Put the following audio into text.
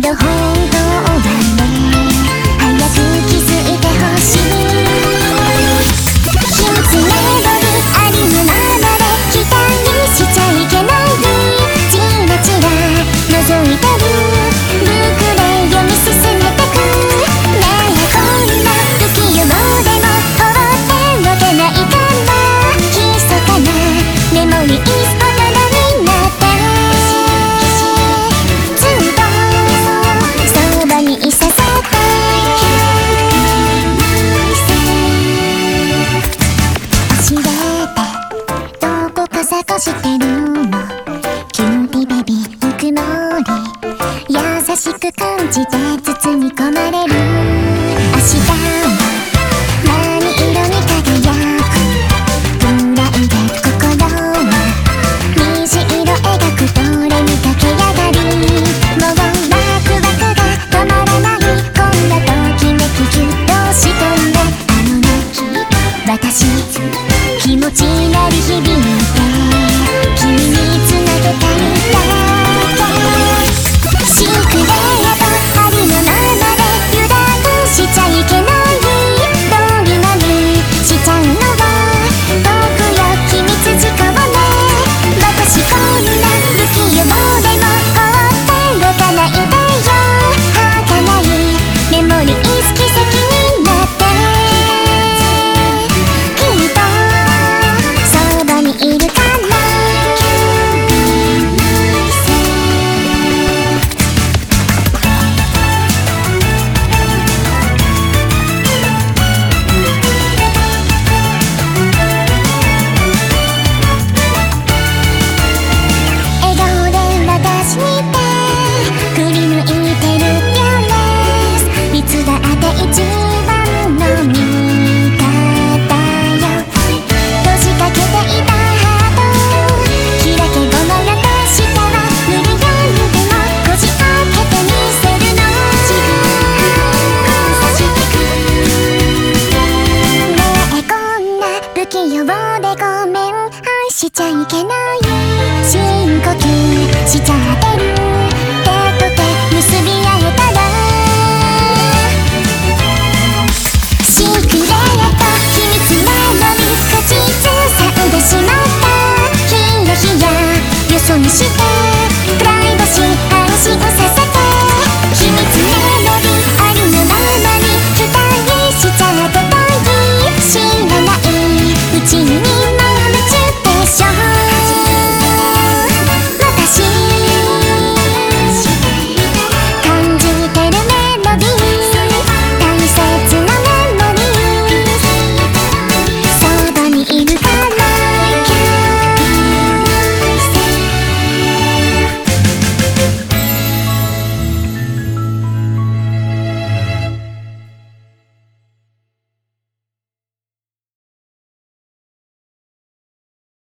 的红豆。赤坂してるの。キュンピベビーぬくもり優しく感じて包み込まれる。不器用でごめん。愛しちゃいけない深呼吸しちゃってる。